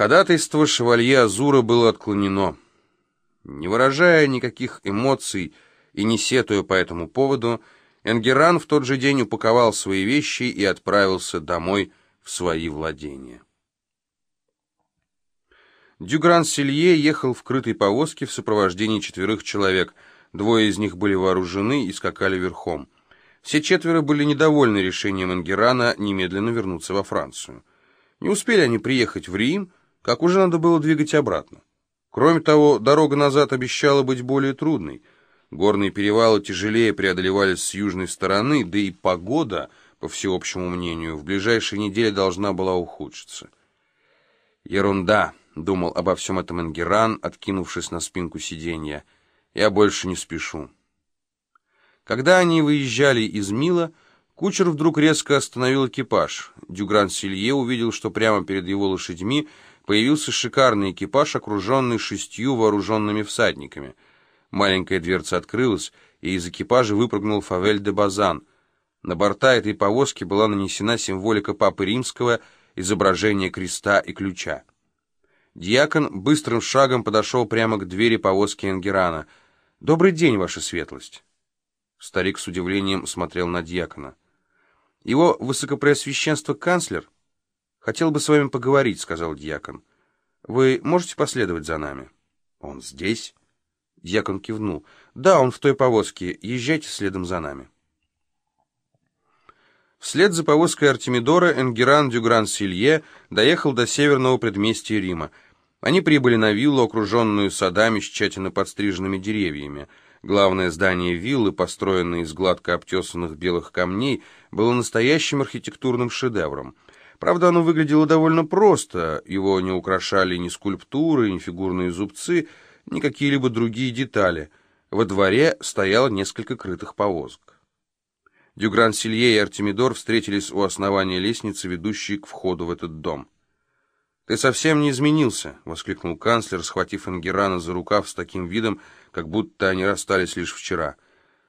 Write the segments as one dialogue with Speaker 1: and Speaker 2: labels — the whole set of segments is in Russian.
Speaker 1: Ходатайство шевалье Азура было отклонено. Не выражая никаких эмоций и не сетуя по этому поводу, Энгеран в тот же день упаковал свои вещи и отправился домой в свои владения. Дюгран-Селье ехал в крытой повозке в сопровождении четверых человек. Двое из них были вооружены и скакали верхом. Все четверо были недовольны решением Энгерана немедленно вернуться во Францию. Не успели они приехать в Рим, как уже надо было двигать обратно. Кроме того, дорога назад обещала быть более трудной. Горные перевалы тяжелее преодолевались с южной стороны, да и погода, по всеобщему мнению, в ближайшие недели должна была ухудшиться. «Ерунда», — думал обо всем этом Энгеран, откинувшись на спинку сиденья. «Я больше не спешу». Когда они выезжали из Мила, кучер вдруг резко остановил экипаж. Дюгран-Силье увидел, что прямо перед его лошадьми появился шикарный экипаж, окруженный шестью вооруженными всадниками. Маленькая дверца открылась, и из экипажа выпрыгнул Фавель де Базан. На борта этой повозки была нанесена символика Папы Римского, изображение креста и ключа. Дьякон быстрым шагом подошел прямо к двери повозки Энгерана. «Добрый день, ваша светлость!» Старик с удивлением смотрел на дьякона. «Его высокопреосвященство канцлер хотел бы с вами поговорить», — сказал дьякон. «Вы можете последовать за нами?» «Он здесь?» Дьякон кивнул. «Да, он в той повозке. Езжайте следом за нами». Вслед за повозкой Артемидора Энгеран Дюгран-Силье доехал до северного предместья Рима. Они прибыли на виллу, окруженную садами с тщательно подстриженными деревьями. Главное здание виллы, построенное из гладко обтесанных белых камней, было настоящим архитектурным шедевром. Правда, оно выглядело довольно просто, его не украшали ни скульптуры, ни фигурные зубцы, ни какие-либо другие детали. Во дворе стояло несколько крытых повозок. Дюгран-Силье и Артемидор встретились у основания лестницы, ведущей к входу в этот дом. «Ты совсем не изменился!» — воскликнул канцлер, схватив Ангерана за рукав с таким видом, как будто они расстались лишь вчера.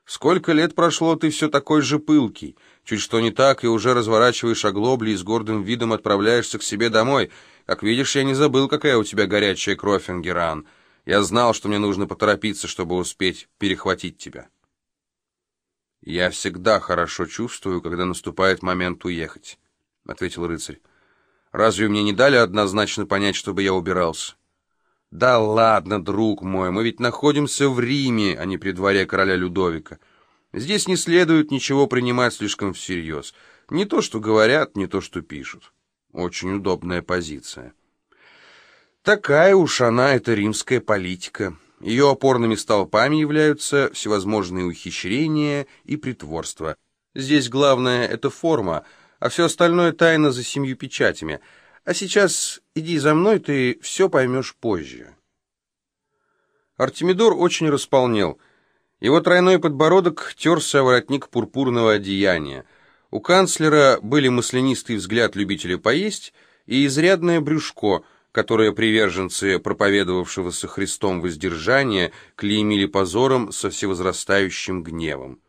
Speaker 1: «Сколько лет прошло, ты все такой же пылкий. Чуть что не так, и уже разворачиваешь оглобли и с гордым видом отправляешься к себе домой. Как видишь, я не забыл, какая у тебя горячая кровь, Ангеран. Я знал, что мне нужно поторопиться, чтобы успеть перехватить тебя». «Я всегда хорошо чувствую, когда наступает момент уехать», — ответил рыцарь. Разве мне не дали однозначно понять, чтобы я убирался? Да ладно, друг мой, мы ведь находимся в Риме, а не при дворе короля Людовика. Здесь не следует ничего принимать слишком всерьез. Не то, что говорят, не то, что пишут. Очень удобная позиция. Такая уж она, эта римская политика. Ее опорными столпами являются всевозможные ухищрения и притворства. Здесь главное — это форма — а все остальное тайна за семью печатями. А сейчас иди за мной, ты все поймешь позже. Артемидор очень располнел. Его тройной подбородок терся воротник пурпурного одеяния. У канцлера были маслянистый взгляд любителя поесть и изрядное брюшко, которое приверженцы проповедовавшегося Христом воздержания клеймили позором со всевозрастающим гневом.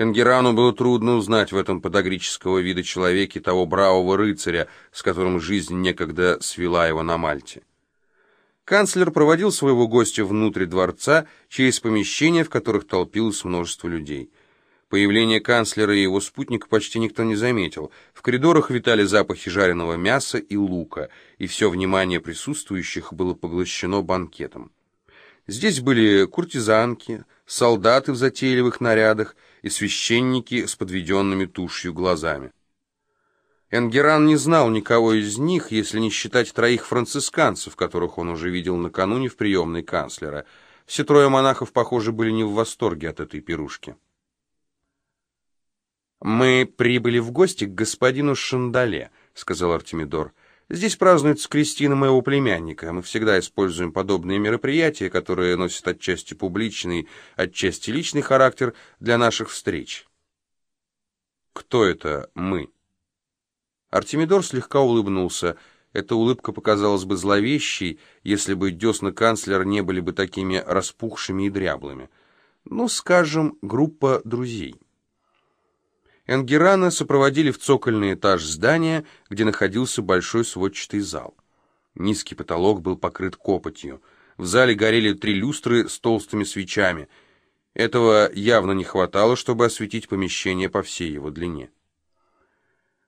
Speaker 1: Энгерану было трудно узнать в этом подогрического вида человеке того бравого рыцаря, с которым жизнь некогда свела его на Мальте. Канцлер проводил своего гостя внутрь дворца через помещения, в которых толпилось множество людей. Появление канцлера и его спутника почти никто не заметил. В коридорах витали запахи жареного мяса и лука, и все внимание присутствующих было поглощено банкетом. Здесь были куртизанки, солдаты в затейливых нарядах, и священники с подведенными тушью глазами. Энгеран не знал никого из них, если не считать троих францисканцев, которых он уже видел накануне в приемной канцлера. Все трое монахов, похоже, были не в восторге от этой пирушки. «Мы прибыли в гости к господину Шандале», — сказал Артемидор. Здесь празднуется крестина моего племянника. Мы всегда используем подобные мероприятия, которые носят отчасти публичный, отчасти личный характер для наших встреч. Кто это «мы»? Артемидор слегка улыбнулся. Эта улыбка показалась бы зловещей, если бы десны канцлера не были бы такими распухшими и дряблыми. Ну, скажем, группа друзей. Энгерана сопроводили в цокольный этаж здания, где находился большой сводчатый зал. Низкий потолок был покрыт копотью. В зале горели три люстры с толстыми свечами. Этого явно не хватало, чтобы осветить помещение по всей его длине.